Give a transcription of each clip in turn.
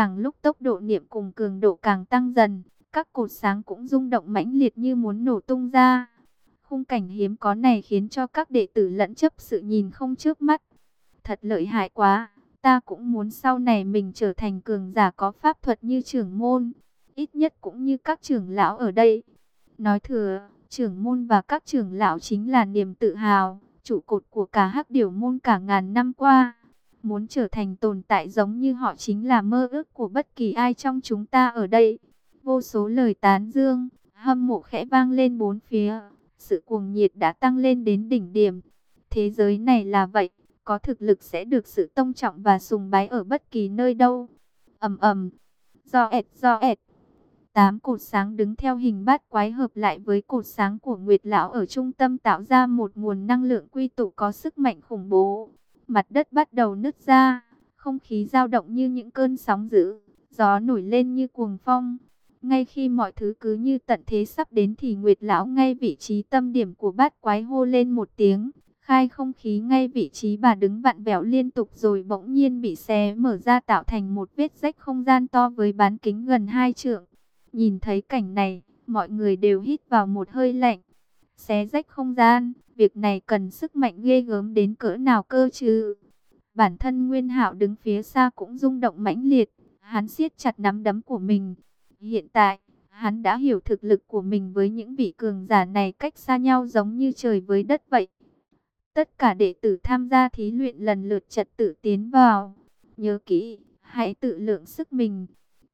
càng lúc tốc độ niệm cùng cường độ càng tăng dần, các cột sáng cũng rung động mãnh liệt như muốn nổ tung ra. Khung cảnh hiếm có này khiến cho các đệ tử lẫn chấp sự nhìn không trước mắt. Thật lợi hại quá, ta cũng muốn sau này mình trở thành cường giả có pháp thuật như trưởng môn, ít nhất cũng như các trưởng lão ở đây. Nói thừa, trưởng môn và các trưởng lão chính là niềm tự hào, trụ cột của cả hắc điểu môn cả ngàn năm qua. Muốn trở thành tồn tại giống như họ chính là mơ ước của bất kỳ ai trong chúng ta ở đây. Vô số lời tán dương, hâm mộ khẽ vang lên bốn phía. Sự cuồng nhiệt đã tăng lên đến đỉnh điểm. Thế giới này là vậy, có thực lực sẽ được sự tôn trọng và sùng bái ở bất kỳ nơi đâu. ầm ầm, do ẹt do ẹt. Tám cột sáng đứng theo hình bát quái hợp lại với cột sáng của Nguyệt Lão ở trung tâm tạo ra một nguồn năng lượng quy tụ có sức mạnh khủng bố. Mặt đất bắt đầu nứt ra, không khí dao động như những cơn sóng dữ, gió nổi lên như cuồng phong. Ngay khi mọi thứ cứ như tận thế sắp đến thì Nguyệt Lão ngay vị trí tâm điểm của bát quái hô lên một tiếng. Khai không khí ngay vị trí bà đứng vặn vẹo liên tục rồi bỗng nhiên bị xé mở ra tạo thành một vết rách không gian to với bán kính gần hai trượng. Nhìn thấy cảnh này, mọi người đều hít vào một hơi lạnh. Xé rách không gian, việc này cần sức mạnh ghê gớm đến cỡ nào cơ chứ. Bản thân Nguyên Hạo đứng phía xa cũng rung động mãnh liệt, hắn siết chặt nắm đấm của mình. Hiện tại, hắn đã hiểu thực lực của mình với những vị cường giả này cách xa nhau giống như trời với đất vậy. Tất cả đệ tử tham gia thí luyện lần lượt trật tự tiến vào. Nhớ kỹ, hãy tự lượng sức mình.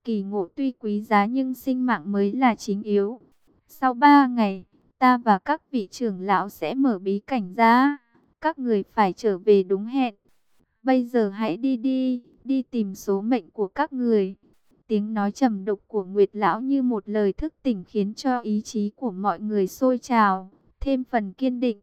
Kỳ ngộ tuy quý giá nhưng sinh mạng mới là chính yếu. Sau ba ngày, ta và các vị trưởng lão sẽ mở bí cảnh ra. Các người phải trở về đúng hẹn. Bây giờ hãy đi đi, đi tìm số mệnh của các người. Tiếng nói trầm đục của Nguyệt Lão như một lời thức tỉnh khiến cho ý chí của mọi người sôi trào, thêm phần kiên định.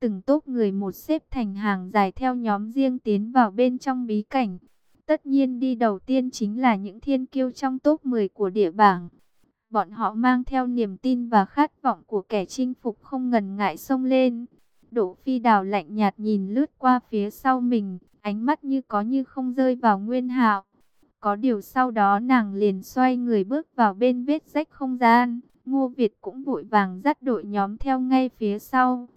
Từng tốt người một xếp thành hàng dài theo nhóm riêng tiến vào bên trong bí cảnh. Tất nhiên đi đầu tiên chính là những thiên kiêu trong top 10 của địa bảng. Bọn họ mang theo niềm tin và khát vọng của kẻ chinh phục không ngần ngại xông lên. Đỗ Phi Đào lạnh nhạt nhìn lướt qua phía sau mình, ánh mắt như có như không rơi vào Nguyên Hạo. Có điều sau đó nàng liền xoay người bước vào bên vết rách không gian. Ngô Việt cũng vội vàng dắt đội nhóm theo ngay phía sau.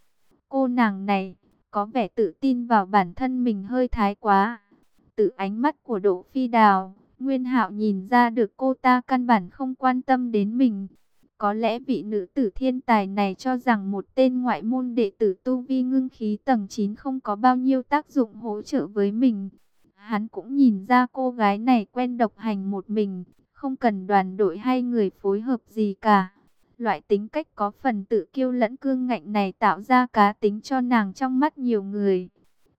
Cô nàng này, có vẻ tự tin vào bản thân mình hơi thái quá. Từ ánh mắt của Đỗ Phi Đào, Nguyên Hạo nhìn ra được cô ta căn bản không quan tâm đến mình. Có lẽ vị nữ tử thiên tài này cho rằng một tên ngoại môn đệ tử tu vi ngưng khí tầng 9 không có bao nhiêu tác dụng hỗ trợ với mình. Hắn cũng nhìn ra cô gái này quen độc hành một mình, không cần đoàn đội hay người phối hợp gì cả. Loại tính cách có phần tự kiêu lẫn cương ngạnh này tạo ra cá tính cho nàng trong mắt nhiều người.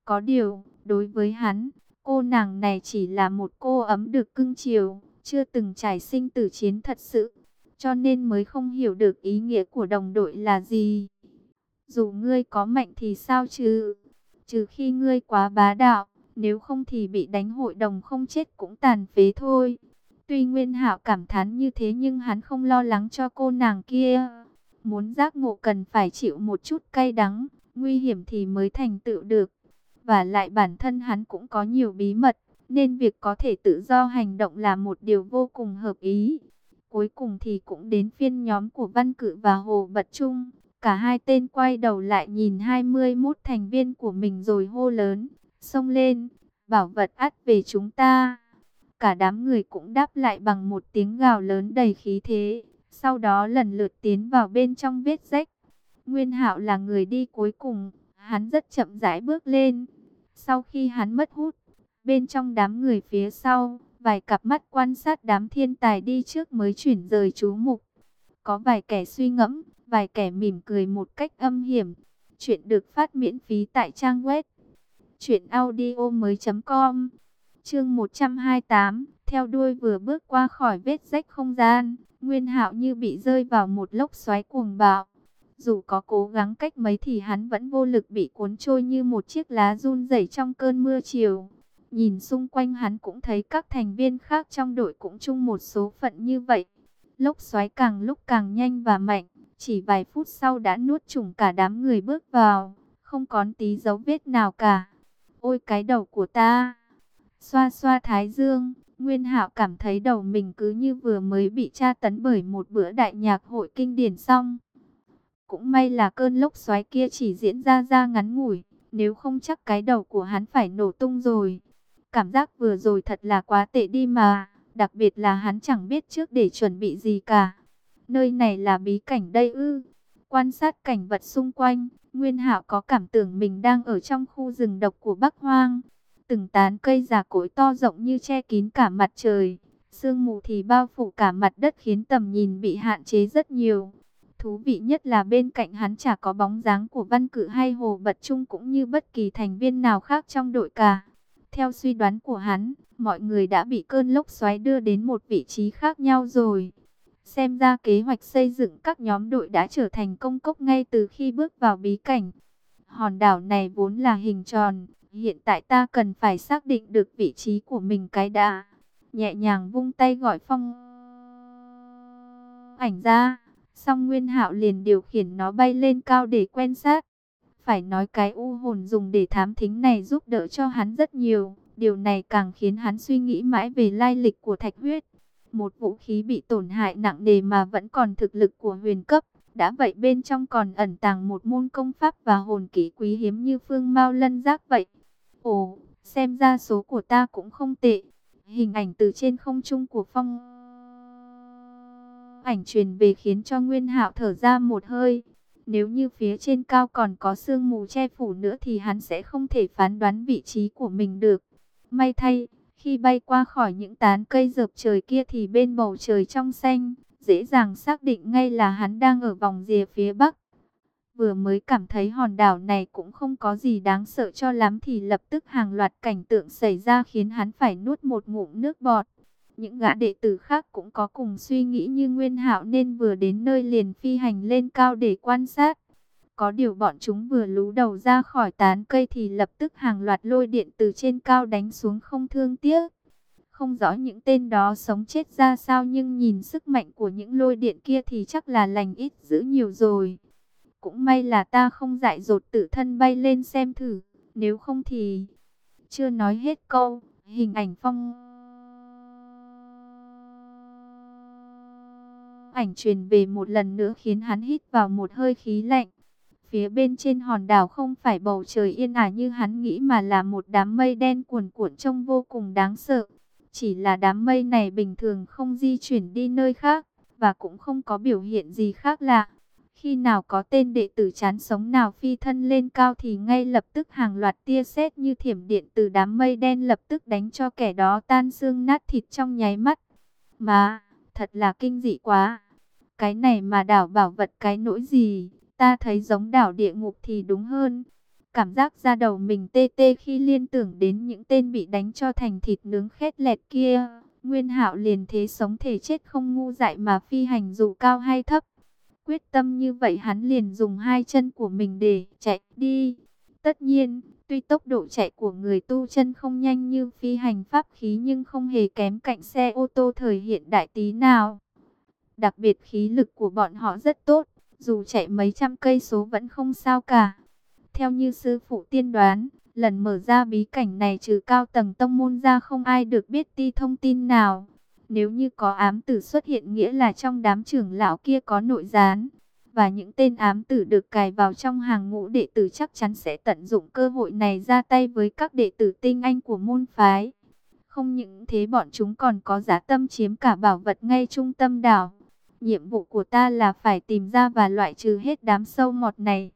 Có điều, đối với hắn, cô nàng này chỉ là một cô ấm được cưng chiều, chưa từng trải sinh tử chiến thật sự, cho nên mới không hiểu được ý nghĩa của đồng đội là gì. Dù ngươi có mạnh thì sao chứ, trừ khi ngươi quá bá đạo, nếu không thì bị đánh hội đồng không chết cũng tàn phế thôi. Tuy Nguyên Hạo cảm thán như thế nhưng hắn không lo lắng cho cô nàng kia. Muốn giác ngộ cần phải chịu một chút cay đắng, nguy hiểm thì mới thành tựu được. Và lại bản thân hắn cũng có nhiều bí mật, nên việc có thể tự do hành động là một điều vô cùng hợp ý. Cuối cùng thì cũng đến phiên nhóm của Văn Cự và Hồ Bật Trung. Cả hai tên quay đầu lại nhìn 21 thành viên của mình rồi hô lớn, xông lên, bảo vật ắt về chúng ta. Cả đám người cũng đáp lại bằng một tiếng gào lớn đầy khí thế. Sau đó lần lượt tiến vào bên trong vết rách. Nguyên Hạo là người đi cuối cùng. Hắn rất chậm rãi bước lên. Sau khi hắn mất hút, bên trong đám người phía sau, vài cặp mắt quan sát đám thiên tài đi trước mới chuyển rời chú mục. Có vài kẻ suy ngẫm, vài kẻ mỉm cười một cách âm hiểm. Chuyện được phát miễn phí tại trang web chuyệnaudio mới com Chương 128, theo đuôi vừa bước qua khỏi vết rách không gian, Nguyên Hạo như bị rơi vào một lốc xoáy cuồng bạo. Dù có cố gắng cách mấy thì hắn vẫn vô lực bị cuốn trôi như một chiếc lá run rẩy trong cơn mưa chiều. Nhìn xung quanh hắn cũng thấy các thành viên khác trong đội cũng chung một số phận như vậy. Lốc xoáy càng lúc càng nhanh và mạnh, chỉ vài phút sau đã nuốt chủng cả đám người bước vào, không còn tí dấu vết nào cả. Ôi cái đầu của ta! Xoa xoa thái dương, Nguyên Hạo cảm thấy đầu mình cứ như vừa mới bị tra tấn bởi một bữa đại nhạc hội kinh điển xong. Cũng may là cơn lốc xoáy kia chỉ diễn ra ra ngắn ngủi, nếu không chắc cái đầu của hắn phải nổ tung rồi. Cảm giác vừa rồi thật là quá tệ đi mà, đặc biệt là hắn chẳng biết trước để chuẩn bị gì cả. Nơi này là bí cảnh đây ư. Quan sát cảnh vật xung quanh, Nguyên Hạo có cảm tưởng mình đang ở trong khu rừng độc của Bắc Hoang. Từng tán cây già cối to rộng như che kín cả mặt trời. Sương mù thì bao phủ cả mặt đất khiến tầm nhìn bị hạn chế rất nhiều. Thú vị nhất là bên cạnh hắn chả có bóng dáng của văn cử hay hồ bật trung cũng như bất kỳ thành viên nào khác trong đội cả. Theo suy đoán của hắn, mọi người đã bị cơn lốc xoáy đưa đến một vị trí khác nhau rồi. Xem ra kế hoạch xây dựng các nhóm đội đã trở thành công cốc ngay từ khi bước vào bí cảnh. Hòn đảo này vốn là hình tròn, hiện tại ta cần phải xác định được vị trí của mình cái đã. Nhẹ nhàng vung tay gọi phong ảnh ra, Song Nguyên Hạo liền điều khiển nó bay lên cao để quan sát. Phải nói cái u hồn dùng để thám thính này giúp đỡ cho hắn rất nhiều, điều này càng khiến hắn suy nghĩ mãi về lai lịch của thạch huyết. Một vũ khí bị tổn hại nặng nề mà vẫn còn thực lực của huyền cấp. Đã vậy bên trong còn ẩn tàng một môn công pháp và hồn kỹ quý hiếm như phương mau lân giác vậy. Ồ, xem ra số của ta cũng không tệ. Hình ảnh từ trên không trung của phong ảnh truyền về khiến cho Nguyên Hạo thở ra một hơi. Nếu như phía trên cao còn có sương mù che phủ nữa thì hắn sẽ không thể phán đoán vị trí của mình được. May thay, khi bay qua khỏi những tán cây dợp trời kia thì bên bầu trời trong xanh, dễ dàng xác định ngay là hắn đang ở vòng rìa phía bắc. Vừa mới cảm thấy hòn đảo này cũng không có gì đáng sợ cho lắm thì lập tức hàng loạt cảnh tượng xảy ra khiến hắn phải nuốt một ngụm nước bọt. Những gã đệ tử khác cũng có cùng suy nghĩ như Nguyên Hạo nên vừa đến nơi liền phi hành lên cao để quan sát. Có điều bọn chúng vừa lú đầu ra khỏi tán cây thì lập tức hàng loạt lôi điện từ trên cao đánh xuống không thương tiếc. Không rõ những tên đó sống chết ra sao nhưng nhìn sức mạnh của những lôi điện kia thì chắc là lành ít giữ nhiều rồi. Cũng may là ta không dại dột tự thân bay lên xem thử, nếu không thì... Chưa nói hết câu, hình ảnh phong... Ảnh truyền về một lần nữa khiến hắn hít vào một hơi khí lạnh. Phía bên trên hòn đảo không phải bầu trời yên ả như hắn nghĩ mà là một đám mây đen cuồn cuộn trông vô cùng đáng sợ. Chỉ là đám mây này bình thường không di chuyển đi nơi khác, và cũng không có biểu hiện gì khác lạ. Khi nào có tên đệ tử chán sống nào phi thân lên cao thì ngay lập tức hàng loạt tia sét như thiểm điện từ đám mây đen lập tức đánh cho kẻ đó tan xương nát thịt trong nháy mắt. Mà, thật là kinh dị quá. Cái này mà đảo bảo vật cái nỗi gì? Ta thấy giống đảo địa ngục thì đúng hơn. Cảm giác ra đầu mình tê tê khi liên tưởng đến những tên bị đánh cho thành thịt nướng khét lẹt kia. Nguyên hạo liền thế sống thể chết không ngu dại mà phi hành dù cao hay thấp. Quyết tâm như vậy hắn liền dùng hai chân của mình để chạy đi. Tất nhiên, tuy tốc độ chạy của người tu chân không nhanh như phi hành pháp khí nhưng không hề kém cạnh xe ô tô thời hiện đại tí nào. Đặc biệt khí lực của bọn họ rất tốt, dù chạy mấy trăm cây số vẫn không sao cả. Theo như sư phụ tiên đoán, lần mở ra bí cảnh này trừ cao tầng tông môn ra không ai được biết ti thông tin nào. Nếu như có ám tử xuất hiện nghĩa là trong đám trưởng lão kia có nội gián. Và những tên ám tử được cài vào trong hàng ngũ đệ tử chắc chắn sẽ tận dụng cơ hội này ra tay với các đệ tử tinh anh của môn phái. Không những thế bọn chúng còn có giá tâm chiếm cả bảo vật ngay trung tâm đảo. Nhiệm vụ của ta là phải tìm ra và loại trừ hết đám sâu mọt này.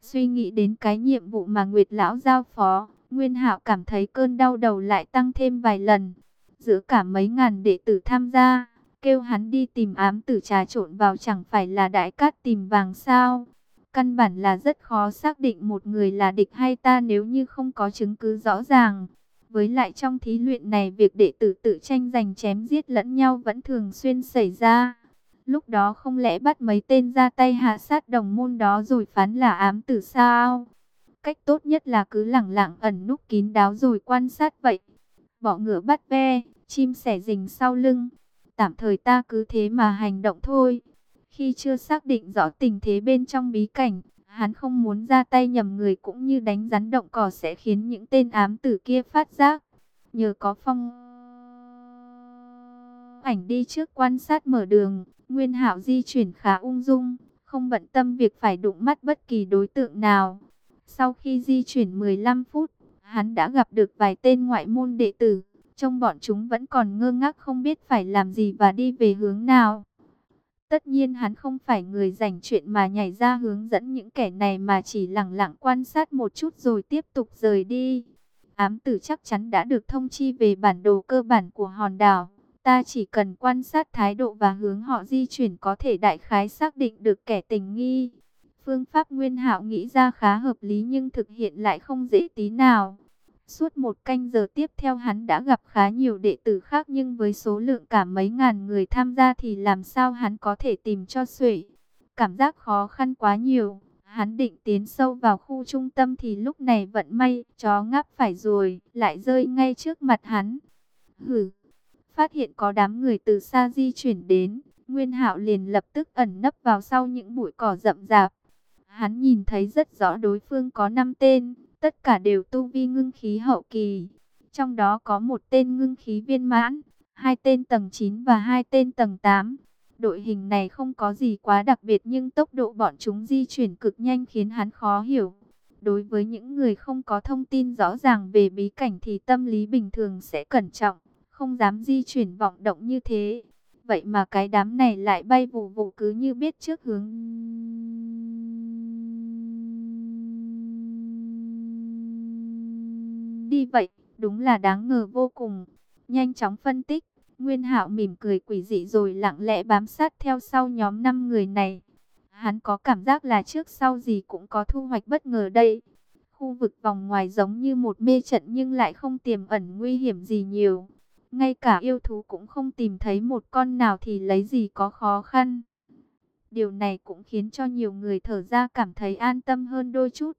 Suy nghĩ đến cái nhiệm vụ mà Nguyệt Lão giao phó, Nguyên Hạo cảm thấy cơn đau đầu lại tăng thêm vài lần. Giữa cả mấy ngàn đệ tử tham gia, kêu hắn đi tìm ám tử trà trộn vào chẳng phải là đại cát tìm vàng sao. Căn bản là rất khó xác định một người là địch hay ta nếu như không có chứng cứ rõ ràng. Với lại trong thí luyện này việc đệ tử tự tranh giành chém giết lẫn nhau vẫn thường xuyên xảy ra. Lúc đó không lẽ bắt mấy tên ra tay hạ sát đồng môn đó rồi phán là ám tử sao? Cách tốt nhất là cứ lẳng lặng ẩn núp kín đáo rồi quan sát vậy. Bỏ ngựa bắt ve, chim sẻ rình sau lưng. Tạm thời ta cứ thế mà hành động thôi. Khi chưa xác định rõ tình thế bên trong bí cảnh, hắn không muốn ra tay nhầm người cũng như đánh rắn động cỏ sẽ khiến những tên ám tử kia phát giác. Nhờ có phong ảnh đi trước quan sát mở đường, Nguyên Hạo di chuyển khá ung dung, không bận tâm việc phải đụng mắt bất kỳ đối tượng nào. Sau khi di chuyển 15 phút, hắn đã gặp được vài tên ngoại môn đệ tử, trong bọn chúng vẫn còn ngơ ngác không biết phải làm gì và đi về hướng nào. Tất nhiên hắn không phải người dành chuyện mà nhảy ra hướng dẫn những kẻ này mà chỉ lặng lặng quan sát một chút rồi tiếp tục rời đi. Ám tử chắc chắn đã được thông chi về bản đồ cơ bản của hòn đảo. Ta chỉ cần quan sát thái độ và hướng họ di chuyển có thể đại khái xác định được kẻ tình nghi. Phương pháp Nguyên Hạo nghĩ ra khá hợp lý nhưng thực hiện lại không dễ tí nào. Suốt một canh giờ tiếp theo hắn đã gặp khá nhiều đệ tử khác nhưng với số lượng cả mấy ngàn người tham gia thì làm sao hắn có thể tìm cho xuể. Cảm giác khó khăn quá nhiều. Hắn định tiến sâu vào khu trung tâm thì lúc này vận may, chó ngáp phải rồi, lại rơi ngay trước mặt hắn. Hử! Phát hiện có đám người từ xa di chuyển đến, Nguyên Hạo liền lập tức ẩn nấp vào sau những bụi cỏ rậm rạp. Hắn nhìn thấy rất rõ đối phương có 5 tên, tất cả đều tu vi ngưng khí hậu kỳ. Trong đó có một tên ngưng khí viên mãn, hai tên tầng 9 và hai tên tầng 8. Đội hình này không có gì quá đặc biệt nhưng tốc độ bọn chúng di chuyển cực nhanh khiến hắn khó hiểu. Đối với những người không có thông tin rõ ràng về bí cảnh thì tâm lý bình thường sẽ cẩn trọng, không dám di chuyển vọng động như thế. Vậy mà cái đám này lại bay vụ vụ cứ như biết trước hướng đi vậy, đúng là đáng ngờ vô cùng. Nhanh chóng phân tích, Nguyên Hạo mỉm cười quỷ dị rồi lặng lẽ bám sát theo sau nhóm 5 người này. Hắn có cảm giác là trước sau gì cũng có thu hoạch bất ngờ đây. Khu vực vòng ngoài giống như một mê trận nhưng lại không tiềm ẩn nguy hiểm gì nhiều. Ngay cả yêu thú cũng không tìm thấy một con nào thì lấy gì có khó khăn. Điều này cũng khiến cho nhiều người thở ra cảm thấy an tâm hơn đôi chút.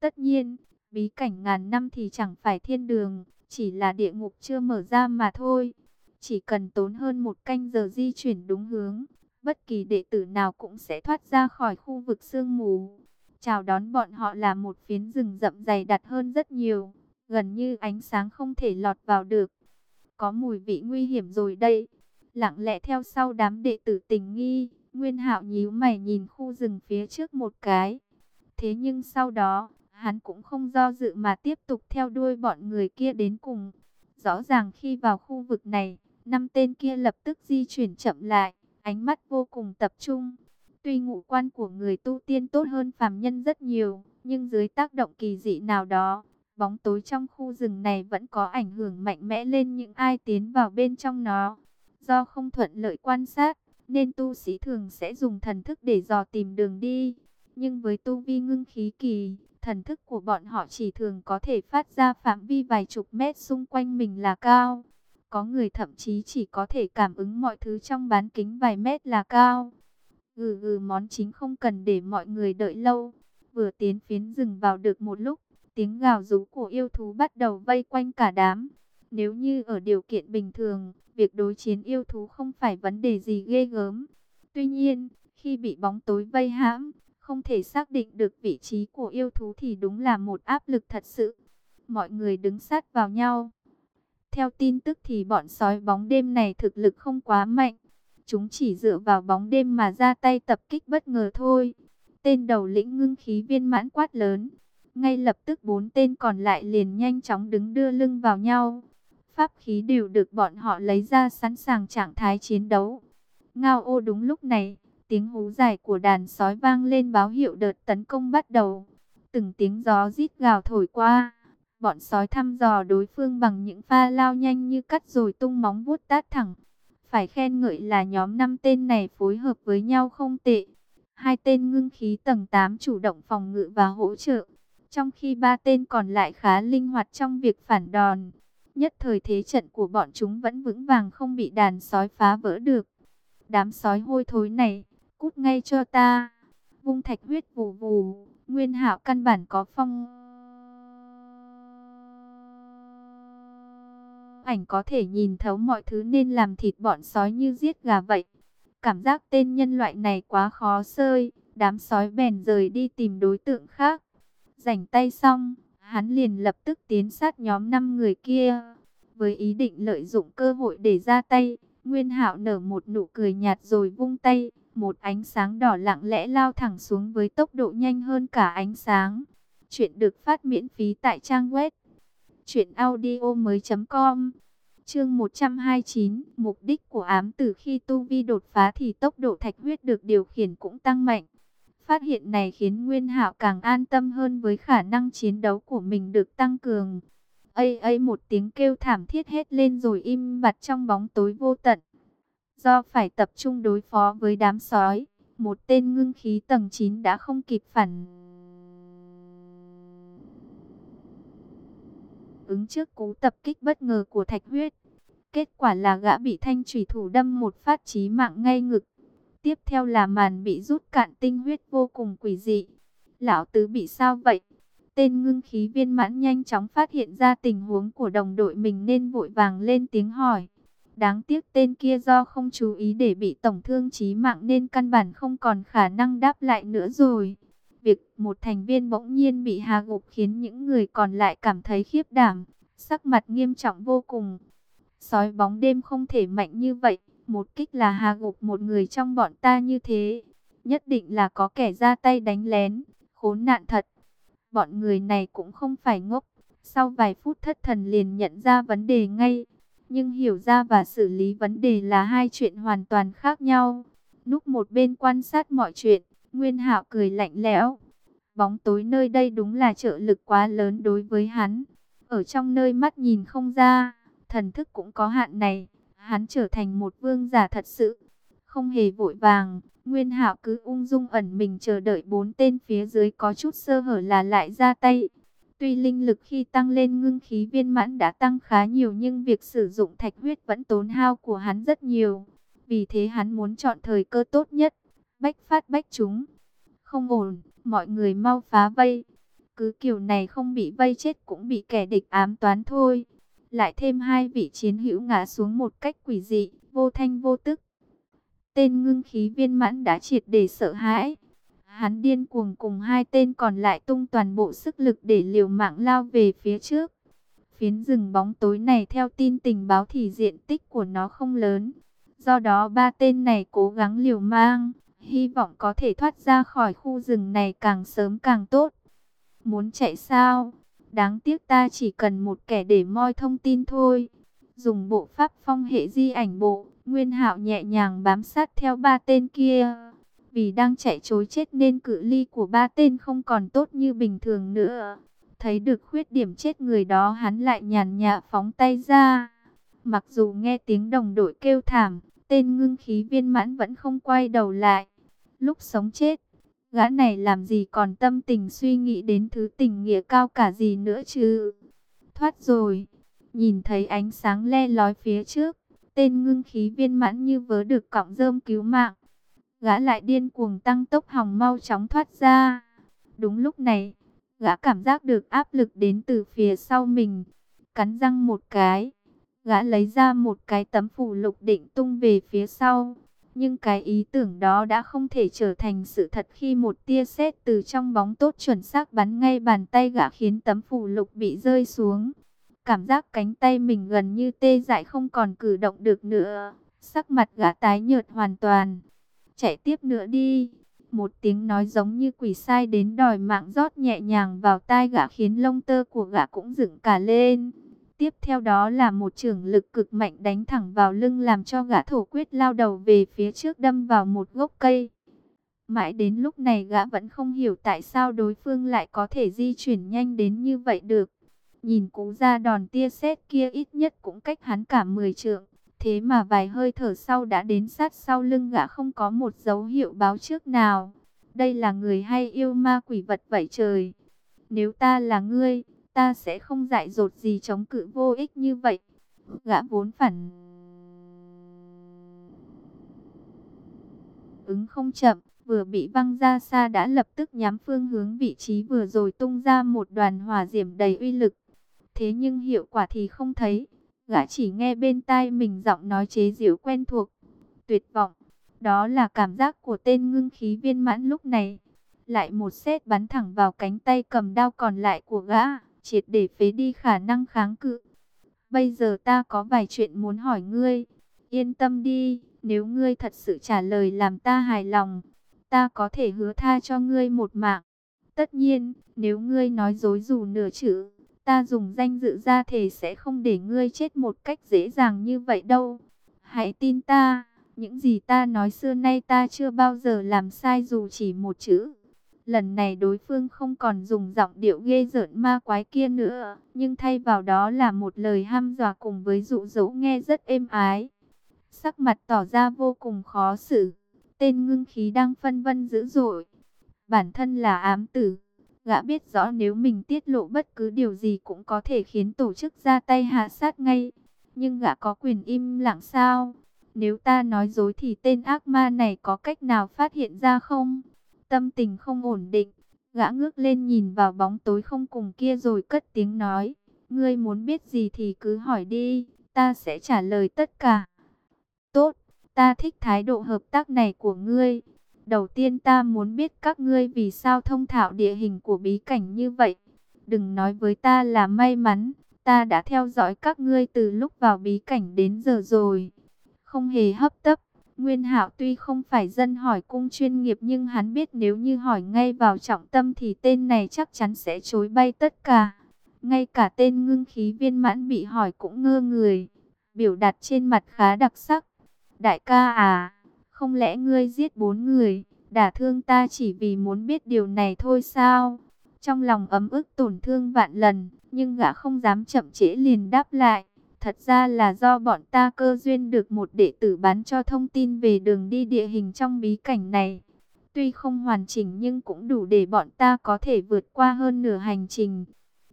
Tất nhiên, bí cảnh ngàn năm thì chẳng phải thiên đường, chỉ là địa ngục chưa mở ra mà thôi. Chỉ cần tốn hơn một canh giờ di chuyển đúng hướng, bất kỳ đệ tử nào cũng sẽ thoát ra khỏi khu vực sương mù. Chào đón bọn họ là một phiến rừng rậm dày đặc hơn rất nhiều, gần như ánh sáng không thể lọt vào được. Có mùi vị nguy hiểm rồi đây. Lặng lẽ theo sau đám đệ tử tình nghi, Nguyên Hạo nhíu mày nhìn khu rừng phía trước một cái. Thế nhưng sau đó, hắn cũng không do dự mà tiếp tục theo đuôi bọn người kia đến cùng. Rõ ràng khi vào khu vực này, năm tên kia lập tức di chuyển chậm lại, ánh mắt vô cùng tập trung. Tuy ngũ quan của người tu tiên tốt hơn phàm nhân rất nhiều, nhưng dưới tác động kỳ dị nào đó, bóng tối trong khu rừng này vẫn có ảnh hưởng mạnh mẽ lên những ai tiến vào bên trong nó. Do không thuận lợi quan sát, nên tu sĩ thường sẽ dùng thần thức để dò tìm đường đi. Nhưng với tu vi ngưng khí kỳ, thần thức của bọn họ chỉ thường có thể phát ra phạm vi vài chục mét xung quanh mình là cao. Có người thậm chí chỉ có thể cảm ứng mọi thứ trong bán kính vài mét là cao. Gừ gừ món chính không cần để mọi người đợi lâu. Vừa tiến phiến rừng vào được một lúc, tiếng gào rú của yêu thú bắt đầu vây quanh cả đám. Nếu như ở điều kiện bình thường, việc đối chiến yêu thú không phải vấn đề gì ghê gớm. Tuy nhiên, khi bị bóng tối vây hãm, không thể xác định được vị trí của yêu thú thì đúng là một áp lực thật sự. Mọi người đứng sát vào nhau. Theo tin tức thì bọn sói bóng đêm này thực lực không quá mạnh. Chúng chỉ dựa vào bóng đêm mà ra tay tập kích bất ngờ thôi. Tên đầu lĩnh ngưng khí viên mãn quát lớn. Ngay lập tức bốn tên còn lại liền nhanh chóng đứng đưa lưng vào nhau. Pháp khí đều được bọn họ lấy ra sẵn sàng trạng thái chiến đấu. Ngao ô đúng lúc này, tiếng hú dài của đàn sói vang lên báo hiệu đợt tấn công bắt đầu. Từng tiếng gió rít gào thổi qua. Bọn sói thăm dò đối phương bằng những pha lao nhanh như cắt rồi tung móng vuốt tát thẳng. Phải khen ngợi là nhóm năm tên này phối hợp với nhau không tệ. Hai tên ngưng khí tầng 8 chủ động phòng ngự và hỗ trợ. Trong khi ba tên còn lại khá linh hoạt trong việc phản đòn. Nhất thời thế trận của bọn chúng vẫn vững vàng không bị đàn sói phá vỡ được. Đám sói hôi thối này, cút ngay cho ta. Vung thạch huyết vù vù, nguyên hạo căn bản có phong... Ảnh có thể nhìn thấu mọi thứ nên làm thịt bọn sói như giết gà vậy. Cảm giác tên nhân loại này quá khó sơi, đám sói bèn rời đi tìm đối tượng khác. Rảnh tay xong, hắn liền lập tức tiến sát nhóm 5 người kia. Với ý định lợi dụng cơ hội để ra tay, Nguyên Hạo nở một nụ cười nhạt rồi vung tay, một ánh sáng đỏ lặng lẽ lao thẳng xuống với tốc độ nhanh hơn cả ánh sáng. Chuyện được phát miễn phí tại trang web truyệnaudiomoi.com. Chương 129, mục đích của ám tử khi tu vi đột phá thì tốc độ thạch huyết được điều khiển cũng tăng mạnh. Phát hiện này khiến Nguyên Hạo càng an tâm hơn với khả năng chiến đấu của mình được tăng cường. Ây ây một tiếng kêu thảm thiết hết lên rồi im bặt trong bóng tối vô tận. Do phải tập trung đối phó với đám sói, một tên ngưng khí tầng 9 đã không kịp phản ứng trước cú tập kích bất ngờ của thạch huyết. Kết quả là gã bị thanh thủy thủ đâm một phát chí mạng ngay ngực. Tiếp theo là màn bị rút cạn tinh huyết vô cùng quỷ dị. Lão tứ bị sao vậy? Tên ngưng khí viên mãn nhanh chóng phát hiện ra tình huống của đồng đội mình nên vội vàng lên tiếng hỏi. Đáng tiếc tên kia do không chú ý để bị tổng thương chí mạng nên căn bản không còn khả năng đáp lại nữa rồi. Việc một thành viên bỗng nhiên bị hạ gục khiến những người còn lại cảm thấy khiếp đảm, sắc mặt nghiêm trọng vô cùng. Sói bóng đêm không thể mạnh như vậy, một kích là hạ gục một người trong bọn ta như thế. Nhất định là có kẻ ra tay đánh lén, khốn nạn thật. Bọn người này cũng không phải ngốc, sau vài phút thất thần liền nhận ra vấn đề ngay. Nhưng hiểu ra và xử lý vấn đề là hai chuyện hoàn toàn khác nhau. Núp một bên quan sát mọi chuyện, Nguyên Hạo cười lạnh lẽo. Bóng tối nơi đây đúng là trợ lực quá lớn đối với hắn. Ở trong nơi mắt nhìn không ra, thần thức cũng có hạn này. Hắn trở thành một vương giả thật sự. Không hề vội vàng, Nguyên Hạo cứ ung dung ẩn mình chờ đợi bốn tên phía dưới có chút sơ hở là lại ra tay. Tuy linh lực khi tăng lên ngưng khí viên mãn đã tăng khá nhiều nhưng việc sử dụng thạch huyết vẫn tốn hao của hắn rất nhiều. Vì thế hắn muốn chọn thời cơ tốt nhất, bách phát bách chúng. Không ổn, mọi người mau phá vây. Cứ kiểu này không bị vây chết cũng bị kẻ địch ám toán thôi. Lại thêm hai vị chiến hữu ngã xuống một cách quỷ dị, vô thanh vô tức. Tên ngưng khí viên mãn đã triệt để sợ hãi. Hắn điên cuồng cùng hai tên còn lại tung toàn bộ sức lực để liều mạng lao về phía trước. Phiến rừng bóng tối này theo tin tình báo thì diện tích của nó không lớn. Do đó ba tên này cố gắng liều mang, hy vọng có thể thoát ra khỏi khu rừng này càng sớm càng tốt. Muốn chạy sao? Đáng tiếc ta chỉ cần một kẻ để moi thông tin thôi. Dùng bộ pháp phong hệ di ảnh bộ, Nguyên Hạo nhẹ nhàng bám sát theo ba tên kia. Vì đang chạy chối chết nên cự ly của ba tên không còn tốt như bình thường nữa. Thấy được khuyết điểm chết người đó hắn lại nhàn nhạ phóng tay ra. Mặc dù nghe tiếng đồng đội kêu thảm, tên ngưng khí viên mãn vẫn không quay đầu lại. Lúc sống chết, gã này làm gì còn tâm tình suy nghĩ đến thứ tình nghĩa cao cả gì nữa chứ. Thoát rồi, nhìn thấy ánh sáng le lói phía trước, tên ngưng khí viên mãn như vớ được cọng rơm cứu mạng gã lại điên cuồng tăng tốc hòng mau chóng thoát ra. Đúng lúc này, gã cảm giác được áp lực đến từ phía sau mình. Cắn răng một cái, gã lấy ra một cái tấm phủ lục định tung về phía sau. Nhưng cái ý tưởng đó đã không thể trở thành sự thật khi một tia sét từ trong bóng tốt chuẩn xác bắn ngay bàn tay gã khiến tấm phủ lục bị rơi xuống. Cảm giác cánh tay mình gần như tê dại không còn cử động được nữa. Sắc mặt gã tái nhợt hoàn toàn chạy tiếp nữa đi. Một tiếng nói giống như quỷ sai đến đòi mạng rót nhẹ nhàng vào tai gã khiến lông tơ của gã cũng dựng cả lên. Tiếp theo đó là một trường lực cực mạnh đánh thẳng vào lưng làm cho gã thổ quyết lao đầu về phía trước đâm vào một gốc cây. Mãi đến lúc này gã vẫn không hiểu tại sao đối phương lại có thể di chuyển nhanh đến như vậy được. Nhìn cú ra đòn tia sét kia ít nhất cũng cách hắn cả 10 trượng. Thế mà vài hơi thở sau đã đến sát sau lưng gã không có một dấu hiệu báo trước nào. Đây là người hay yêu ma quỷ vật vậy trời. Nếu ta là ngươi, ta sẽ không dại dột gì chống cự vô ích như vậy. Gã vốn phản ứng không chậm, vừa bị văng ra xa đã lập tức nhắm phương hướng vị trí vừa rồi tung ra một đoàn hỏa diễm đầy uy lực. Thế nhưng hiệu quả thì không thấy, Gã chỉ nghe bên tai mình giọng nói chế giễu quen thuộc. Tuyệt vọng. Đó là cảm giác của tên ngưng khí viên mãn lúc này. Lại một xét bắn thẳng vào cánh tay cầm đao còn lại của gã. Triệt để phế đi khả năng kháng cự. Bây giờ ta có vài chuyện muốn hỏi ngươi. Yên tâm đi, nếu ngươi thật sự trả lời làm ta hài lòng, ta có thể hứa tha cho ngươi một mạng. Tất nhiên, nếu ngươi nói dối dù nửa chữ, ta dùng danh dự ra thể sẽ không để ngươi chết một cách dễ dàng như vậy đâu. Hãy tin ta, những gì ta nói xưa nay ta chưa bao giờ làm sai dù chỉ một chữ. Lần này đối phương không còn dùng giọng điệu ghê rợn ma quái kia nữa, nhưng thay vào đó là một lời ham dọa cùng với dụ dỗ nghe rất êm ái. Sắc mặt tỏ ra vô cùng khó xử, tên ngưng khí đang phân vân dữ dội. Bản thân là ám tử, gã biết rõ nếu mình tiết lộ bất cứ điều gì cũng có thể khiến tổ chức ra tay hạ sát ngay. Nhưng gã có quyền im lặng sao? Nếu ta nói dối thì tên ác ma này có cách nào phát hiện ra không? Tâm tình không ổn định, gã ngước lên nhìn vào bóng tối không cùng kia rồi cất tiếng nói. Ngươi muốn biết gì thì cứ hỏi đi, ta sẽ trả lời tất cả. Tốt, ta thích thái độ hợp tác này của ngươi. Đầu tiên ta muốn biết các ngươi vì sao thông thạo địa hình của bí cảnh như vậy. Đừng nói với ta là may mắn, ta đã theo dõi các ngươi từ lúc vào bí cảnh đến giờ rồi. Không hề hấp tấp, Nguyên Hạo tuy không phải dân hỏi cung chuyên nghiệp nhưng hắn biết nếu như hỏi ngay vào trọng tâm thì tên này chắc chắn sẽ chối bay tất cả. Ngay cả tên ngưng khí viên mãn bị hỏi cũng ngơ người, biểu đạt trên mặt khá đặc sắc. Đại ca à, không lẽ ngươi giết bốn người, đả thương ta chỉ vì muốn biết điều này thôi sao? Trong lòng ấm ức tổn thương vạn lần, nhưng gã không dám chậm trễ liền đáp lại. Thật ra là do bọn ta cơ duyên được một đệ tử bán cho thông tin về đường đi địa hình trong bí cảnh này. Tuy không hoàn chỉnh nhưng cũng đủ để bọn ta có thể vượt qua hơn nửa hành trình.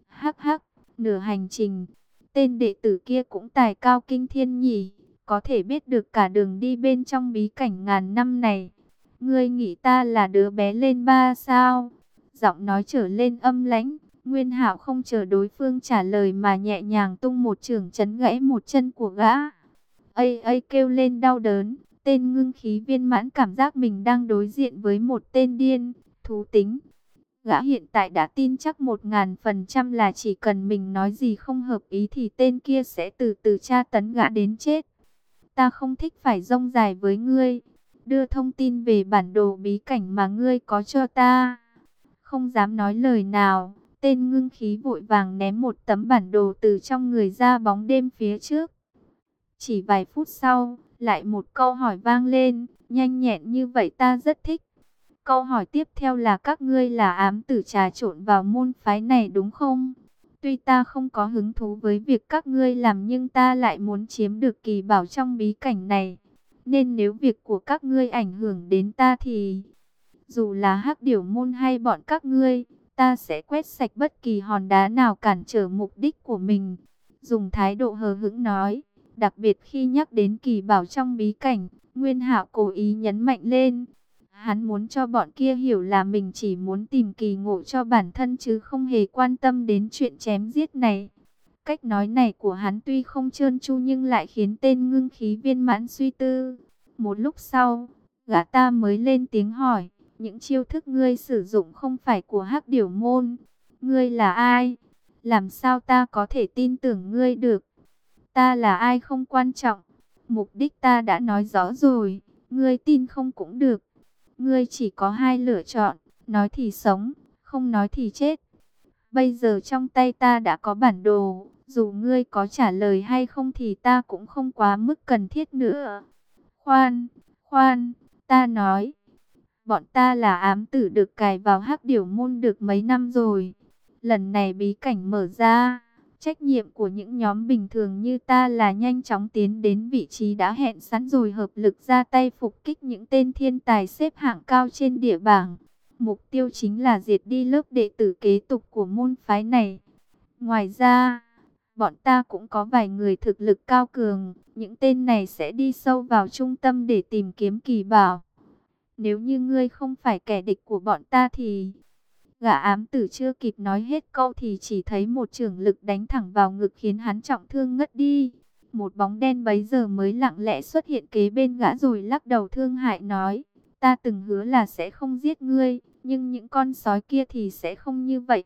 Hắc hắc, nửa hành trình. Tên đệ tử kia cũng tài cao kinh thiên nhỉ. Có thể biết được cả đường đi bên trong bí cảnh ngàn năm này. Ngươi nghĩ ta là đứa bé lên ba sao? Giọng nói trở lên âm lãnh. Nguyên Hạo không chờ đối phương trả lời mà nhẹ nhàng tung một trường chấn gãy một chân của gã. Ây ây kêu lên đau đớn, tên ngưng khí viên mãn cảm giác mình đang đối diện với một tên điên, thú tính. Gã hiện tại đã tin chắc một ngàn phần trăm là chỉ cần mình nói gì không hợp ý thì tên kia sẽ từ từ tra tấn gã đến chết. Ta không thích phải rông dài với ngươi. Đưa thông tin về bản đồ bí cảnh mà ngươi có cho ta. Không dám nói lời nào Tên ngưng khí vội vàng ném một tấm bản đồ từ trong người ra bóng đêm phía trước. Chỉ vài phút sau, lại một câu hỏi vang lên, nhanh nhẹn như vậy ta rất thích. Câu hỏi tiếp theo là các ngươi là ám tử trà trộn vào môn phái này đúng không? Tuy ta không có hứng thú với việc các ngươi làm nhưng ta lại muốn chiếm được kỳ bảo trong bí cảnh này. Nên nếu việc của các ngươi ảnh hưởng đến ta thì... Dù là hắc điểu môn hay bọn các ngươi, ta sẽ quét sạch bất kỳ hòn đá nào cản trở mục đích của mình. Dùng thái độ hờ hững nói, đặc biệt khi nhắc đến kỳ bảo trong bí cảnh, Nguyên Hạo cố ý nhấn mạnh lên. Hắn muốn cho bọn kia hiểu là mình chỉ muốn tìm kỳ ngộ cho bản thân chứ không hề quan tâm đến chuyện chém giết này. Cách nói này của hắn tuy không trơn tru nhưng lại khiến tên ngưng khí viên mãn suy tư. Một lúc sau, gã ta mới lên tiếng hỏi. Những chiêu thức ngươi sử dụng không phải của hắc điểu môn. Ngươi là ai? Làm sao ta có thể tin tưởng ngươi được? Ta là ai không quan trọng. Mục đích ta đã nói rõ rồi. Ngươi tin không cũng được. Ngươi chỉ có hai lựa chọn. Nói thì sống, không nói thì chết. Bây giờ trong tay ta đã có bản đồ. Dù ngươi có trả lời hay không thì ta cũng không quá mức cần thiết nữa. Khoan, khoan, ta nói Bọn ta là ám tử được cài vào hắc điểu môn được mấy năm rồi. Lần này bí cảnh mở ra, trách nhiệm của những nhóm bình thường như ta là nhanh chóng tiến đến vị trí đã hẹn sẵn rồi hợp lực ra tay phục kích những tên thiên tài xếp hạng cao trên địa bảng. Mục tiêu chính là diệt đi lớp đệ tử kế tục của môn phái này. Ngoài ra, bọn ta cũng có vài người thực lực cao cường, những tên này sẽ đi sâu vào trung tâm để tìm kiếm kỳ bảo. Nếu như ngươi không phải kẻ địch của bọn ta thì... Gã ám tử chưa kịp nói hết câu thì chỉ thấy một trường lực đánh thẳng vào ngực khiến hắn trọng thương ngất đi. Một bóng đen bấy giờ mới lặng lẽ xuất hiện kế bên gã rồi lắc đầu thương hại nói. Ta từng hứa là sẽ không giết ngươi, nhưng những con sói kia thì sẽ không như vậy.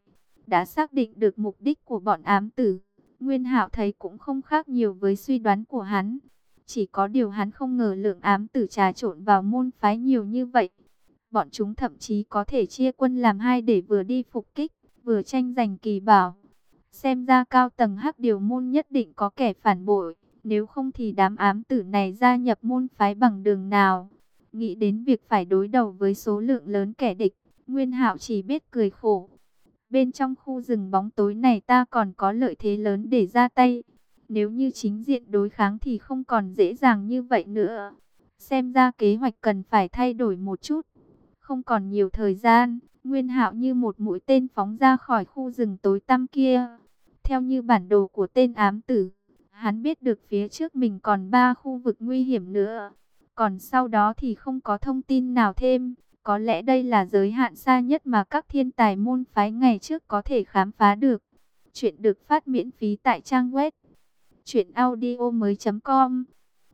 Đã xác định được mục đích của bọn ám tử. Nguyên Hạo thấy cũng không khác nhiều với suy đoán của hắn. Chỉ có điều hắn không ngờ lượng ám tử trà trộn vào môn phái nhiều như vậy. Bọn chúng thậm chí có thể chia quân làm hai để vừa đi phục kích, vừa tranh giành kỳ bảo. Xem ra cao tầng hắc điều môn nhất định có kẻ phản bội, nếu không thì đám ám tử này gia nhập môn phái bằng đường nào. Nghĩ đến việc phải đối đầu với số lượng lớn kẻ địch, Nguyên Hạo chỉ biết cười khổ. Bên trong khu rừng bóng tối này ta còn có lợi thế lớn để ra tay. Nếu như chính diện đối kháng thì không còn dễ dàng như vậy nữa. Xem ra kế hoạch cần phải thay đổi một chút. Không còn nhiều thời gian, Nguyên Hạo như một mũi tên phóng ra khỏi khu rừng tối tăm kia. Theo như bản đồ của tên ám tử, hắn biết được phía trước mình còn ba khu vực nguy hiểm nữa. Còn sau đó thì không có thông tin nào thêm. Có lẽ đây là giới hạn xa nhất mà các thiên tài môn phái ngày trước có thể khám phá được. Chuyện được phát miễn phí tại trang web truyệnaudiomoi.com.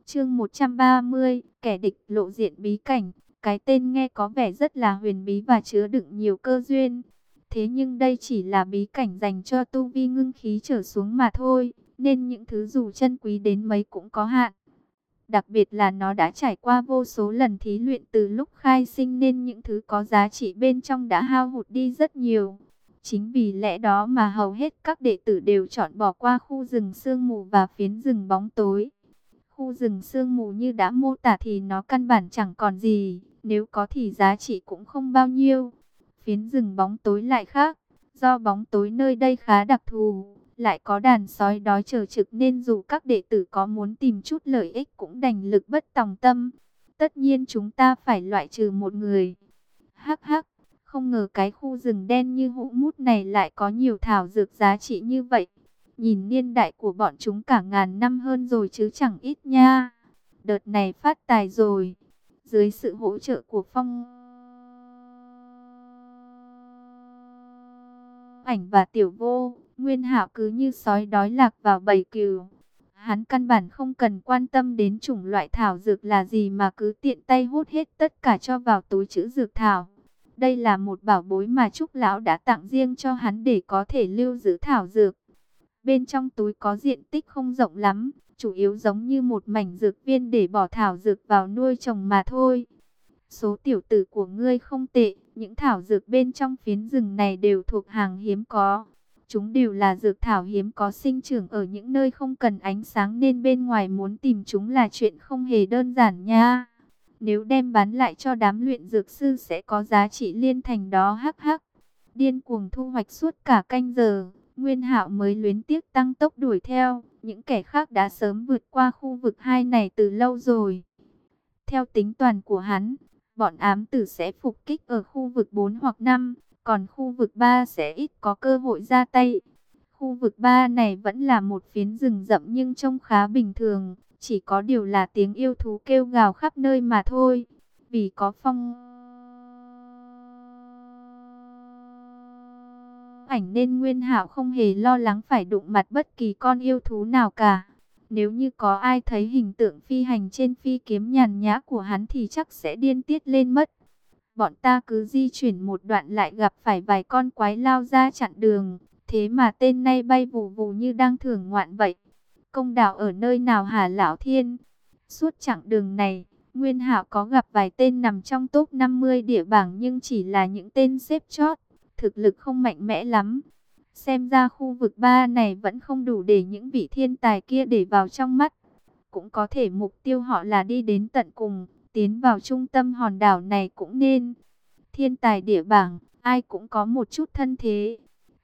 Chương 130, kẻ địch lộ diện bí cảnh. Cái tên nghe có vẻ rất là huyền bí và chứa đựng nhiều cơ duyên. Thế nhưng đây chỉ là bí cảnh dành cho tu vi ngưng khí trở xuống mà thôi, nên những thứ dù chân quý đến mấy cũng có hạn. Đặc biệt là nó đã trải qua vô số lần thí luyện từ lúc khai sinh nên những thứ có giá trị bên trong đã hao hụt đi rất nhiều. Chính vì lẽ đó mà hầu hết các đệ tử đều chọn bỏ qua khu rừng sương mù và phiến rừng bóng tối. Khu rừng sương mù như đã mô tả thì nó căn bản chẳng còn gì, nếu có thì giá trị cũng không bao nhiêu. Phiến rừng bóng tối lại khác, do bóng tối nơi đây khá đặc thù, lại có đàn sói đói chờ trực nên dù các đệ tử có muốn tìm chút lợi ích cũng đành lực bất tòng tâm. Tất nhiên chúng ta phải loại trừ một người. Hắc hắc, không ngờ cái khu rừng đen như hũ mút này lại có nhiều thảo dược giá trị như vậy. Nhìn niên đại của bọn chúng cả ngàn năm hơn rồi chứ chẳng ít nha. Đợt này phát tài rồi. Dưới sự hỗ trợ của phong ảnh và tiểu vô, Nguyên Hạo cứ như sói đói lạc vào bầy cừu. Hắn căn bản không cần quan tâm đến chủng loại thảo dược là gì mà cứ tiện tay hút hết tất cả cho vào túi chữ dược thảo. Đây là một bảo bối mà Trúc Lão đã tặng riêng cho hắn để có thể lưu giữ thảo dược. Bên trong túi có diện tích không rộng lắm, chủ yếu giống như một mảnh dược viên để bỏ thảo dược vào nuôi trồng mà thôi. Số tiểu tử của ngươi không tệ, những thảo dược bên trong phiến rừng này đều thuộc hàng hiếm có. Chúng đều là dược thảo hiếm có sinh trưởng ở những nơi không cần ánh sáng nên bên ngoài muốn tìm chúng là chuyện không hề đơn giản nha. Nếu đem bán lại cho đám luyện dược sư sẽ có giá trị liên thành đó hắc hắc. Điên cuồng thu hoạch suốt cả canh giờ, Nguyên Hạo mới luyến tiếc tăng tốc đuổi theo, những kẻ khác đã sớm vượt qua khu vực hai này từ lâu rồi. Theo tính toàn của hắn, bọn ám tử sẽ phục kích ở khu vực 4 hoặc 5, còn khu vực 3 sẽ ít có cơ hội ra tay. Khu vực 3 này vẫn là một phiến rừng rậm nhưng trông khá bình thường, chỉ có điều là tiếng yêu thú kêu gào khắp nơi mà thôi. Vì có phong ảnh nên Nguyên Hạo không hề lo lắng phải đụng mặt bất kỳ con yêu thú nào cả. Nếu như có ai thấy hình tượng phi hành trên phi kiếm nhàn nhã của hắn thì chắc sẽ điên tiết lên mất. Bọn ta cứ di chuyển một đoạn lại gặp phải vài con quái lao ra chặn đường. Thế mà tên nay bay vù vù như đang thưởng ngoạn vậy. Công đạo ở nơi nào hả lão thiên? Suốt chặng đường này, Nguyên Hạo có gặp vài tên nằm trong top 50 địa bảng nhưng chỉ là những tên xếp chót. Thực lực không mạnh mẽ lắm. Xem ra khu vực 3 này vẫn không đủ để những vị thiên tài kia để vào trong mắt. Cũng có thể mục tiêu họ là đi đến tận cùng, tiến vào trung tâm hòn đảo này cũng nên. Thiên tài địa bảng, ai cũng có một chút thân thế.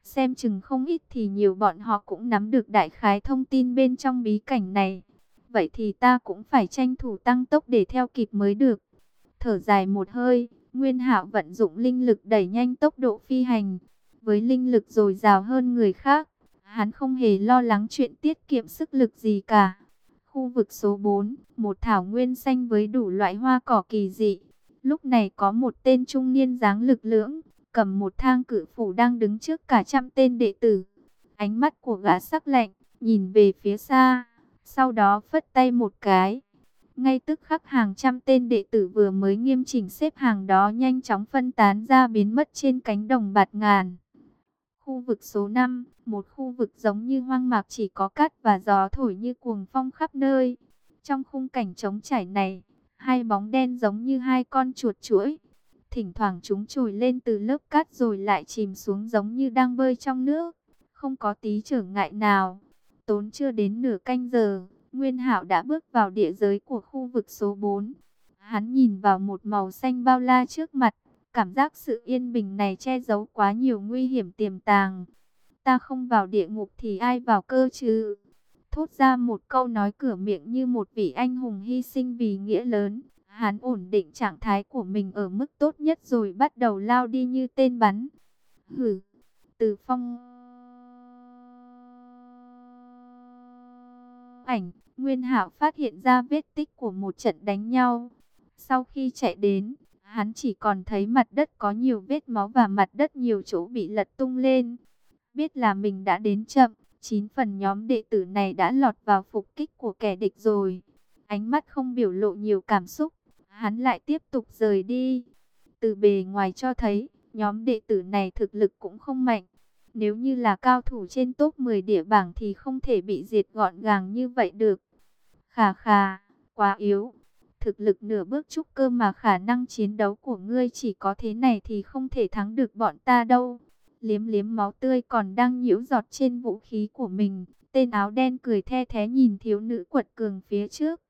Xem chừng không ít thì nhiều bọn họ cũng nắm được đại khái thông tin bên trong bí cảnh này. Vậy thì ta cũng phải tranh thủ tăng tốc để theo kịp mới được. Thở dài một hơi, Nguyên Hạo vận dụng linh lực đẩy nhanh tốc độ phi hành. Với linh lực dồi dào hơn người khác, hắn không hề lo lắng chuyện tiết kiệm sức lực gì cả. Khu vực số 4, một thảo nguyên xanh với đủ loại hoa cỏ kỳ dị. Lúc này có một tên trung niên dáng lực lưỡng, cầm một thang cự phủ đang đứng trước cả trăm tên đệ tử. Ánh mắt của gã sắc lạnh, nhìn về phía xa, sau đó phất tay một cái. Ngay tức khắc hàng trăm tên đệ tử vừa mới nghiêm chỉnh xếp hàng đó nhanh chóng phân tán ra biến mất trên cánh đồng bạt ngàn. Khu vực số 5, một khu vực giống như hoang mạc chỉ có cát và gió thổi như cuồng phong khắp nơi. Trong khung cảnh trống trải này, hai bóng đen giống như hai con chuột chuỗi. Thỉnh thoảng chúng trồi lên từ lớp cát rồi lại chìm xuống giống như đang bơi trong nước. Không có tí trở ngại nào. Tốn chưa đến nửa canh giờ, Nguyên Hạo đã bước vào địa giới của khu vực số 4. Hắn nhìn vào một màu xanh bao la trước mặt, cảm giác sự yên bình này che giấu quá nhiều nguy hiểm tiềm tàng. Ta không vào địa ngục thì ai vào cơ chứ? Thốt ra một câu nói cửa miệng như một vị anh hùng hy sinh vì nghĩa lớn. Hắn ổn định trạng thái của mình ở mức tốt nhất rồi bắt đầu lao đi như tên bắn. Hử, từ phong... Ảnh, Nguyên Hạo phát hiện ra vết tích của một trận đánh nhau. Sau khi chạy đến, hắn chỉ còn thấy mặt đất có nhiều vết máu và mặt đất nhiều chỗ bị lật tung lên. Biết là mình đã đến chậm, chín phần nhóm đệ tử này đã lọt vào phục kích của kẻ địch rồi. Ánh mắt không biểu lộ nhiều cảm xúc, hắn lại tiếp tục rời đi. Từ bề ngoài cho thấy, nhóm đệ tử này thực lực cũng không mạnh. Nếu như là cao thủ trên top 10 địa bảng thì không thể bị diệt gọn gàng như vậy được. Khà khà, quá yếu. Thực lực nửa bước trúc cơ mà khả năng chiến đấu của ngươi chỉ có thế này thì không thể thắng được bọn ta đâu. Liếm liếm máu tươi còn đang nhiễu giọt trên vũ khí của mình. Tên áo đen cười the thế nhìn thiếu nữ quật cường phía trước.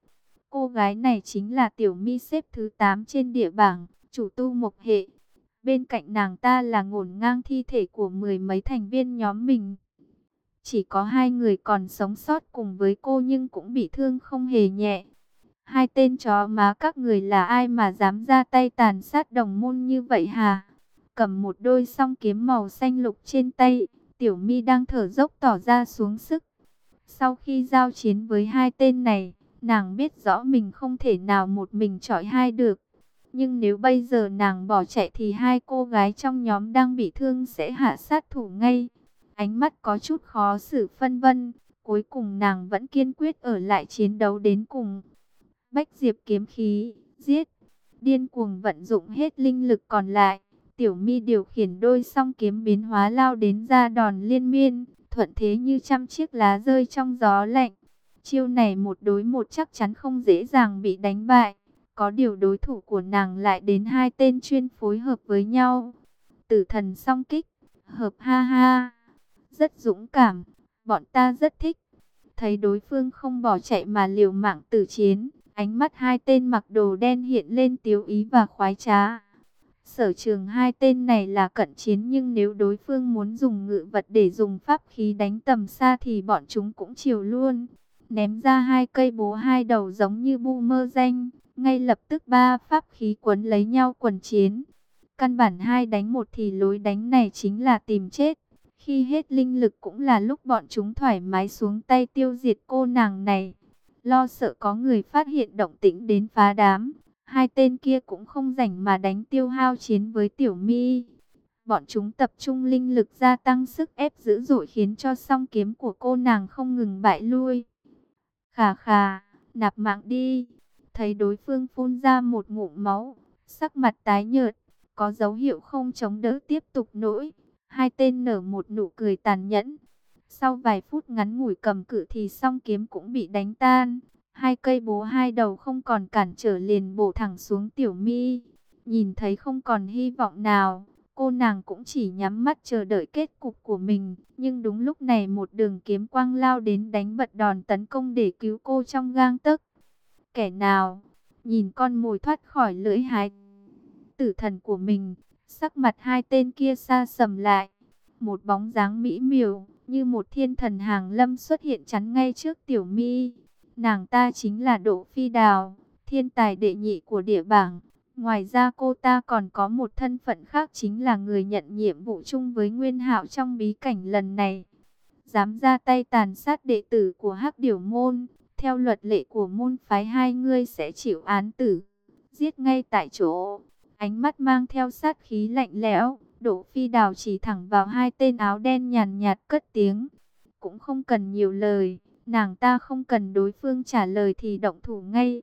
Cô gái này chính là tiểu mi xếp thứ 8 trên địa bảng, chủ tu mộc hệ. Bên cạnh nàng ta là ngổn ngang thi thể của mười mấy thành viên nhóm mình. Chỉ có hai người còn sống sót cùng với cô nhưng cũng bị thương không hề nhẹ. Hai tên chó má các người là ai mà dám ra tay tàn sát đồng môn như vậy hả? Cầm một đôi song kiếm màu xanh lục trên tay, tiểu mi đang thở dốc tỏ ra xuống sức. Sau khi giao chiến với hai tên này, nàng biết rõ mình không thể nào một mình chọi hai được. Nhưng nếu bây giờ nàng bỏ chạy thì hai cô gái trong nhóm đang bị thương sẽ hạ sát thủ ngay. Ánh mắt có chút khó xử phân vân. Cuối cùng nàng vẫn kiên quyết ở lại chiến đấu đến cùng. Bách Diệp kiếm khí, giết. Điên cuồng vận dụng hết linh lực còn lại. Tiểu mi điều khiển đôi song kiếm biến hóa lao đến ra đòn liên miên. Thuận thế như trăm chiếc lá rơi trong gió lạnh. Chiêu này một đối một chắc chắn không dễ dàng bị đánh bại. Có điều đối thủ của nàng lại đến hai tên chuyên phối hợp với nhau. Tử thần song kích, hợp ha ha. Rất dũng cảm, bọn ta rất thích. Thấy đối phương không bỏ chạy mà liều mạng tử chiến. Ánh mắt hai tên mặc đồ đen hiện lên tiếu ý và khoái trá. Sở trường hai tên này là cận chiến nhưng nếu đối phương muốn dùng ngự vật để dùng pháp khí đánh tầm xa thì bọn chúng cũng chiều luôn. Ném ra hai cây bố hai đầu giống như bu mơ danh, ngay lập tức ba pháp khí quấn lấy nhau quần chiến. Căn bản hai đánh một thì lối đánh này chính là tìm chết. Khi hết linh lực cũng là lúc bọn chúng thoải mái xuống tay tiêu diệt cô nàng này. Lo sợ có người phát hiện động tĩnh đến phá đám. Hai tên kia cũng không rảnh mà đánh tiêu hao chiến với tiểu mi. Bọn chúng tập trung linh lực gia tăng sức ép dữ dội khiến cho song kiếm của cô nàng không ngừng bại lui. Khà khà, nạp mạng đi. Thấy đối phương phun ra một ngụm máu, sắc mặt tái nhợt, có dấu hiệu không chống đỡ tiếp tục nổi. Hai tên nở một nụ cười tàn nhẫn. Sau vài phút ngắn ngủi cầm cự thì song kiếm cũng bị đánh tan. Hai cây bố hai đầu không còn cản trở liền bổ thẳng xuống tiểu mi. Nhìn thấy không còn hy vọng nào, cô nàng cũng chỉ nhắm mắt chờ đợi kết cục của mình. Nhưng đúng lúc này một đường kiếm quang lao đến đánh bật đòn tấn công để cứu cô trong gang tấc. Kẻ nào, nhìn con mồi thoát khỏi lưỡi hái tử thần của mình, sắc mặt hai tên kia xa sầm lại. Một bóng dáng mỹ miều, như một thiên thần hàng lâm xuất hiện chắn ngay trước tiểu mi. Nàng ta chính là Đỗ Phi Đào, thiên tài đệ nhị của địa bảng. Ngoài ra cô ta còn có một thân phận khác chính là người nhận nhiệm vụ chung với Nguyên Hạo trong bí cảnh lần này. Dám ra tay tàn sát đệ tử của Hắc Điểu Môn, theo luật lệ của môn phái hai ngươi sẽ chịu án tử, giết ngay tại chỗ. Ánh mắt mang theo sát khí lạnh lẽo, Đỗ Phi Đào chỉ thẳng vào hai tên áo đen nhàn nhạt cất tiếng. Cũng không cần nhiều lời, nàng ta không cần đối phương trả lời thì động thủ ngay.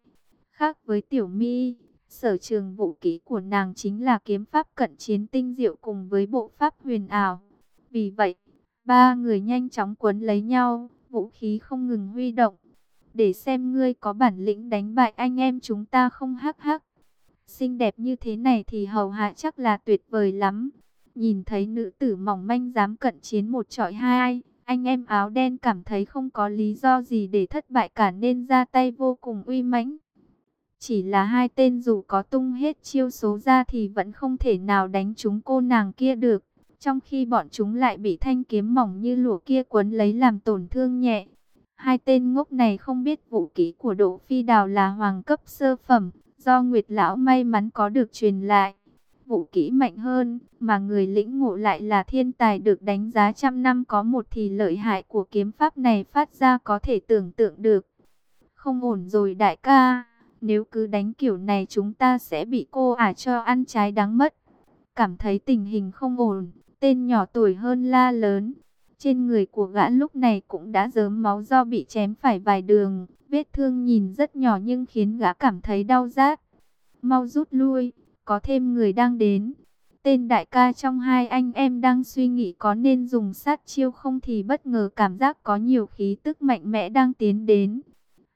Khác với Tiểu Mi, sở trường vũ ký của nàng chính là kiếm pháp cận chiến tinh diệu cùng với bộ pháp huyền ảo. Vì vậy, ba người nhanh chóng quấn lấy nhau, vũ khí không ngừng huy động. để xem ngươi có bản lĩnh đánh bại anh em chúng ta không hắc hắc. Xinh đẹp như thế này thì hầu hạ chắc là tuyệt vời lắm. Nhìn thấy nữ tử mỏng manh dám cận chiến một trọi hai, anh em áo đen cảm thấy không có lý do gì để thất bại cả nên ra tay vô cùng uy mãnh. Chỉ là hai tên dù có tung hết chiêu số ra thì vẫn không thể nào đánh trúng cô nàng kia được. Trong khi bọn chúng lại bị thanh kiếm mỏng như lụa kia quấn lấy làm tổn thương nhẹ. Hai tên ngốc này không biết vũ kỹ của Đỗ Phi Đào là hoàng cấp sơ phẩm, do Nguyệt Lão may mắn có được truyền lại. Vũ kỹ mạnh hơn, mà người lĩnh ngộ lại là thiên tài được đánh giá trăm năm có một thì lợi hại của kiếm pháp này phát ra có thể tưởng tượng được. Không ổn rồi đại ca, nếu cứ đánh kiểu này chúng ta sẽ bị cô ả cho ăn trái đắng mất. Cảm thấy tình hình không ổn, tên nhỏ tuổi hơn la lớn. Trên người của gã lúc này cũng đã dớm máu do bị chém phải vài đường. Vết thương nhìn rất nhỏ nhưng khiến gã cảm thấy đau rát. Mau rút lui, có thêm người đang đến. Tên đại ca trong hai anh em đang suy nghĩ có nên dùng sát chiêu không thì bất ngờ cảm giác có nhiều khí tức mạnh mẽ đang tiến đến.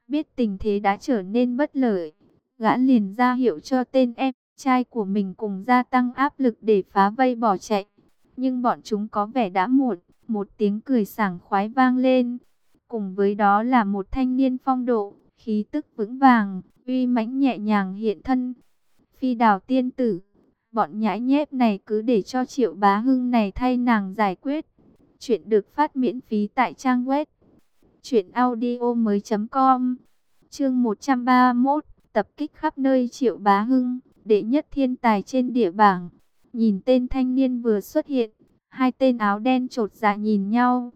Biết tình thế đã trở nên bất lợi, gã liền ra hiệu cho tên em trai của mình cùng gia tăng áp lực để phá vây bỏ chạy. Nhưng bọn chúng có vẻ đã muộn, một tiếng cười sảng khoái vang lên. Cùng với đó là một thanh niên phong độ, khí tức vững vàng, uy mãnh nhẹ nhàng hiện thân. Phi đào tiên tử, bọn nhãi nhép này cứ để cho triệu bá hưng này thay nàng giải quyết. Chuyện được phát miễn phí tại trang web truyệnaudiomoi.com. Chương 131, tập kích khắp nơi Triệu Bá Hưng, đệ nhất thiên tài trên địa bảng. Nhìn tên thanh niên vừa xuất hiện, hai tên áo đen trột dạ nhìn nhau.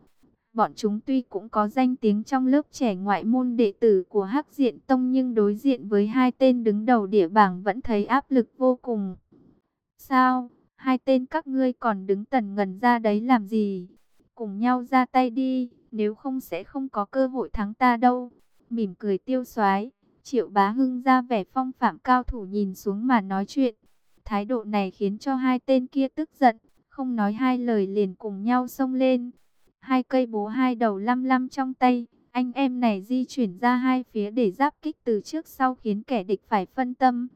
Bọn chúng tuy cũng có danh tiếng trong lớp trẻ ngoại môn đệ tử của Hắc Diện Tông nhưng đối diện với hai tên đứng đầu địa bảng vẫn thấy áp lực vô cùng. Sao, hai tên các ngươi còn đứng tần ngần ra đấy làm gì? Cùng nhau ra tay đi, nếu không sẽ không có cơ hội thắng ta đâu. Mỉm cười tiêu xoái, triệu bá hưng ra vẻ phong phạm cao thủ nhìn xuống mà nói chuyện. Thái độ này khiến cho hai tên kia tức giận, không nói hai lời liền cùng nhau xông lên. Hai cây bố hai đầu lăm lăm trong tay, anh em này di chuyển ra hai phía để giáp kích từ trước sau khiến kẻ địch phải phân tâm.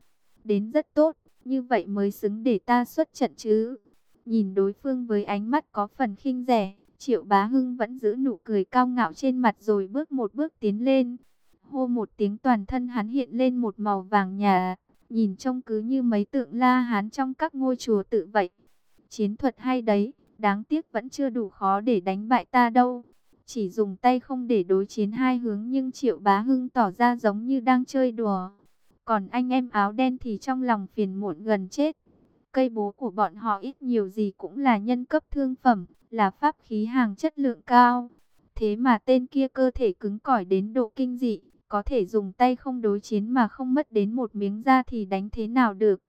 Đến rất tốt, như vậy mới xứng để ta xuất trận chứ. Nhìn đối phương với ánh mắt có phần khinh rẻ, Triệu Bá Hưng vẫn giữ nụ cười cao ngạo trên mặt rồi bước một bước tiến lên. Hô một tiếng toàn thân hắn hiện lên một màu vàng nhà, nhìn trông cứ như mấy tượng la hán trong các ngôi chùa tự vậy. Chiến thuật hay đấy, đáng tiếc vẫn chưa đủ khó để đánh bại ta đâu. Chỉ dùng tay không để đối chiến hai hướng nhưng Triệu Bá Hưng tỏ ra giống như đang chơi đùa. Còn anh em áo đen thì trong lòng phiền muộn gần chết. Cây bố của bọn họ ít nhiều gì cũng là nhân cấp thương phẩm, là pháp khí hàng chất lượng cao. Thế mà tên kia cơ thể cứng cỏi đến độ kinh dị, có thể dùng tay không đối chiến mà không mất đến một miếng da thì đánh thế nào được.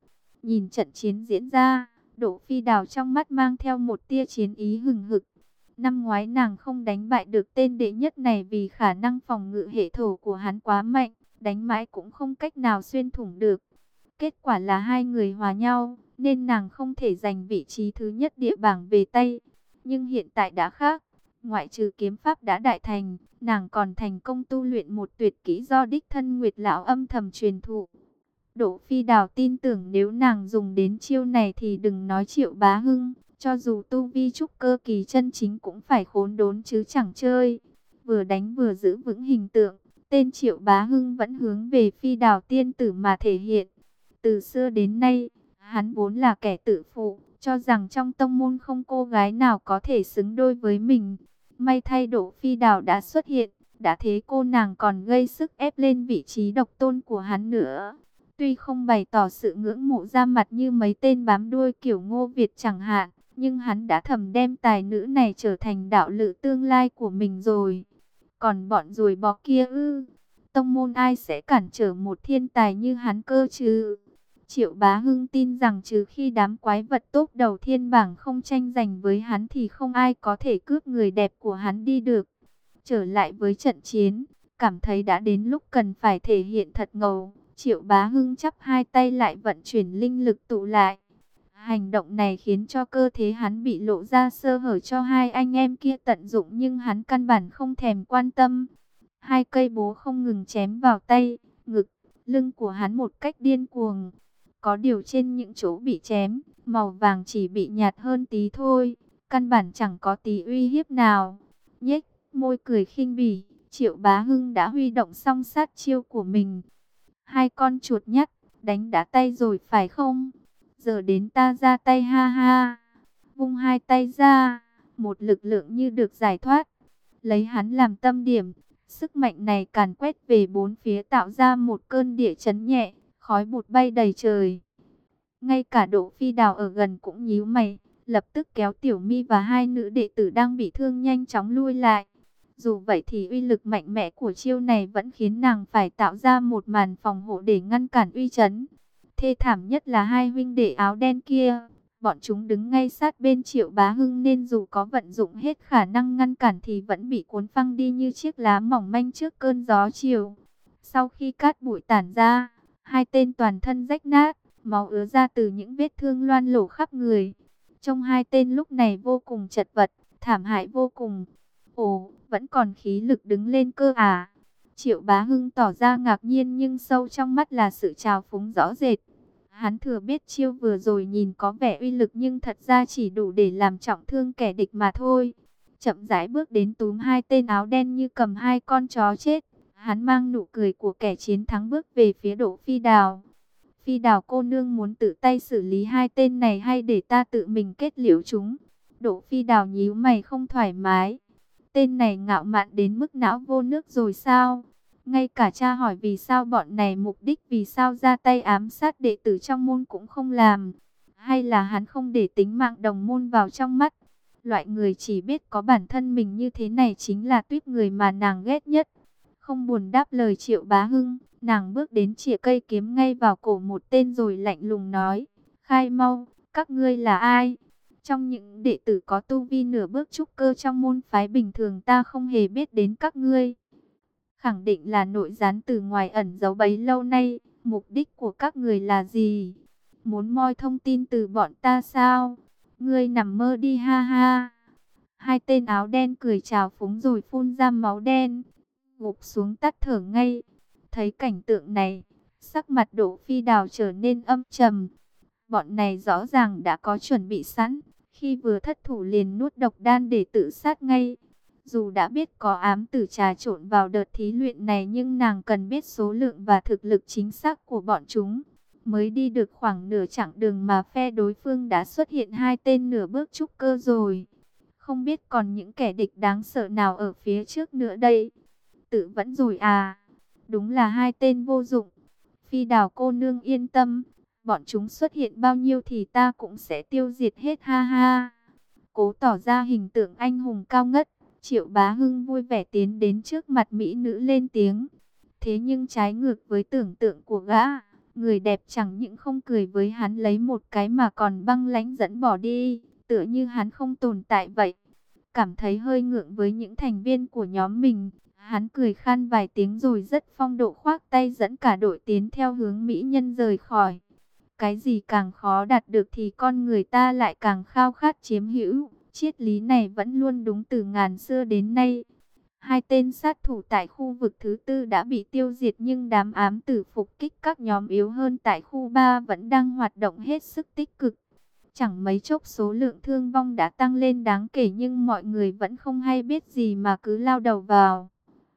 Nhìn trận chiến diễn ra, Đỗ Phi Đào trong mắt mang theo một tia chiến ý hừng hực. Năm ngoái nàng không đánh bại được tên đệ nhất này vì khả năng phòng ngự hệ thổ của hắn quá mạnh, đánh mãi cũng không cách nào xuyên thủng được. Kết quả là hai người hòa nhau, nên nàng không thể giành vị trí thứ nhất địa bảng về tay. Nhưng hiện tại đã khác, ngoại trừ kiếm pháp đã đại thành, nàng còn thành công tu luyện một tuyệt kỹ do đích thân Nguyệt Lão âm thầm truyền thụ. Đỗ Phi Đào tin tưởng nếu nàng dùng đến chiêu này thì đừng nói triệu bá hưng, cho dù tu vi trúc cơ kỳ chân chính cũng phải khốn đốn chứ chẳng chơi. Vừa đánh vừa giữ vững hình tượng, tên triệu bá hưng vẫn hướng về Phi Đào tiên tử mà thể hiện. Từ xưa đến nay, hắn vốn là kẻ tự phụ, cho rằng trong tông môn không cô gái nào có thể xứng đôi với mình. May thay Đỗ Phi Đào đã xuất hiện, đã thế cô nàng còn gây sức ép lên vị trí độc tôn của hắn nữa. Tuy không bày tỏ sự ngưỡng mộ ra mặt như mấy tên bám đuôi kiểu ngô Việt chẳng hạn, nhưng hắn đã thầm đem tài nữ này trở thành đạo lự tương lai của mình rồi. Còn bọn rồi bò kia ư, tông môn ai sẽ cản trở một thiên tài như hắn cơ chứ? Triệu Bá Hưng tin rằng trừ khi đám quái vật tốt đầu thiên bảng không tranh giành với hắn thì không ai có thể cướp người đẹp của hắn đi được. Trở lại với trận chiến, cảm thấy đã đến lúc cần phải thể hiện thật ngầu. Triệu Bá Hưng chắp hai tay lại vận chuyển linh lực tụ lại. Hành động này khiến cho cơ thể hắn bị lộ ra sơ hở cho hai anh em kia tận dụng nhưng hắn căn bản không thèm quan tâm. Hai cây bố không ngừng chém vào tay, ngực, lưng của hắn một cách điên cuồng. Có điều trên những chỗ bị chém, màu vàng chỉ bị nhạt hơn tí thôi, căn bản chẳng có tí uy hiếp nào. Nhếch, môi cười khinh bỉ, Triệu Bá Hưng đã huy động song sát chiêu của mình. Hai con chuột nhắt, đánh đá tay rồi phải không? Giờ đến ta ra tay ha ha. Vung hai tay ra, một lực lượng như được giải thoát. Lấy hắn làm tâm điểm, sức mạnh này càn quét về bốn phía tạo ra một cơn địa chấn nhẹ, khói bụt bay đầy trời. Ngay cả độ Phi Đào ở gần cũng nhíu mày, lập tức kéo Tiểu Mi và hai nữ đệ tử đang bị thương nhanh chóng lui lại. Dù vậy thì uy lực mạnh mẽ của chiêu này vẫn khiến nàng phải tạo ra một màn phòng hộ để ngăn cản uy chấn. Thê thảm nhất là hai huynh đệ áo đen kia. Bọn chúng đứng ngay sát bên triệu bá hưng nên dù có vận dụng hết khả năng ngăn cản thì vẫn bị cuốn phăng đi như chiếc lá mỏng manh trước cơn gió chiều. Sau khi cát bụi tản ra, hai tên toàn thân rách nát, máu ứa ra từ những vết thương loan lổ khắp người. Trong hai tên lúc này vô cùng chật vật, thảm hại vô cùng. Ồ, vẫn còn khí lực đứng lên cơ à? Triệu bá hưng tỏ ra ngạc nhiên nhưng sâu trong mắt là sự trào phúng rõ rệt. Hắn thừa biết chiêu vừa rồi nhìn có vẻ uy lực nhưng thật ra chỉ đủ để làm trọng thương kẻ địch mà thôi. Chậm rãi bước đến túm hai tên áo đen như cầm hai con chó chết. Hắn mang nụ cười của kẻ chiến thắng bước về phía đỗ phi đào. Phi đào cô nương muốn tự tay xử lý hai tên này hay để ta tự mình kết liễu chúng. Đỗ phi đào nhíu mày không thoải mái. Tên này ngạo mạn đến mức não vô nước rồi sao? Ngay cả cha hỏi vì sao bọn này mục đích, vì sao ra tay ám sát đệ tử trong môn cũng không làm. Hay là hắn không để tính mạng đồng môn vào trong mắt. Loại người chỉ biết có bản thân mình như thế này chính là tuyết người mà nàng ghét nhất. Không buồn đáp lời triệu bá hưng, nàng bước đến chĩa cây kiếm ngay vào cổ một tên rồi lạnh lùng nói. Khai mau, các ngươi là ai? Trong những đệ tử có tu vi nửa bước trúc cơ trong môn phái bình thường ta không hề biết đến các ngươi. Khẳng định là nội gián từ ngoài ẩn giấu bấy lâu nay. Mục đích của các người là gì? Muốn moi thông tin từ bọn ta sao? Ngươi nằm mơ đi ha ha. Hai tên áo đen cười chào phúng rồi phun ra máu đen. Gục xuống tắt thở ngay. Thấy cảnh tượng này, sắc mặt Đỗ Phi Đào trở nên âm trầm. Bọn này rõ ràng đã có chuẩn bị sẵn, khi vừa thất thủ liền nuốt độc đan để tự sát ngay. Dù đã biết có ám tử trà trộn vào đợt thí luyện này nhưng nàng cần biết số lượng và thực lực chính xác của bọn chúng. Mới đi được khoảng nửa chặng đường mà phe đối phương đã xuất hiện hai tên nửa bước trúc cơ rồi. Không biết còn những kẻ địch đáng sợ nào ở phía trước nữa đây. Tự vẫn rồi à. Đúng là hai tên vô dụng. Phi đào cô nương yên tâm. Bọn chúng xuất hiện bao nhiêu thì ta cũng sẽ tiêu diệt hết ha ha. Cố tỏ ra hình tượng anh hùng cao ngất. Triệu bá hưng vui vẻ tiến đến trước mặt mỹ nữ lên tiếng. Thế nhưng trái ngược với tưởng tượng của gã, người đẹp chẳng những không cười với hắn lấy một cái mà còn băng lãnh dẫn bỏ đi, tựa như hắn không tồn tại vậy. Cảm thấy hơi ngượng với những thành viên của nhóm mình, hắn cười khan vài tiếng rồi rất phong độ khoác tay dẫn cả đội tiến theo hướng mỹ nhân rời khỏi. Cái gì càng khó đạt được thì con người ta lại càng khao khát chiếm hữu. Triết lý này vẫn luôn đúng từ ngàn xưa đến nay. Hai tên sát thủ tại khu vực thứ tư đã bị tiêu diệt nhưng đám ám tử phục kích các nhóm yếu hơn tại khu 3 vẫn đang hoạt động hết sức tích cực. Chẳng mấy chốc số lượng thương vong đã tăng lên đáng kể nhưng mọi người vẫn không hay biết gì mà cứ lao đầu vào.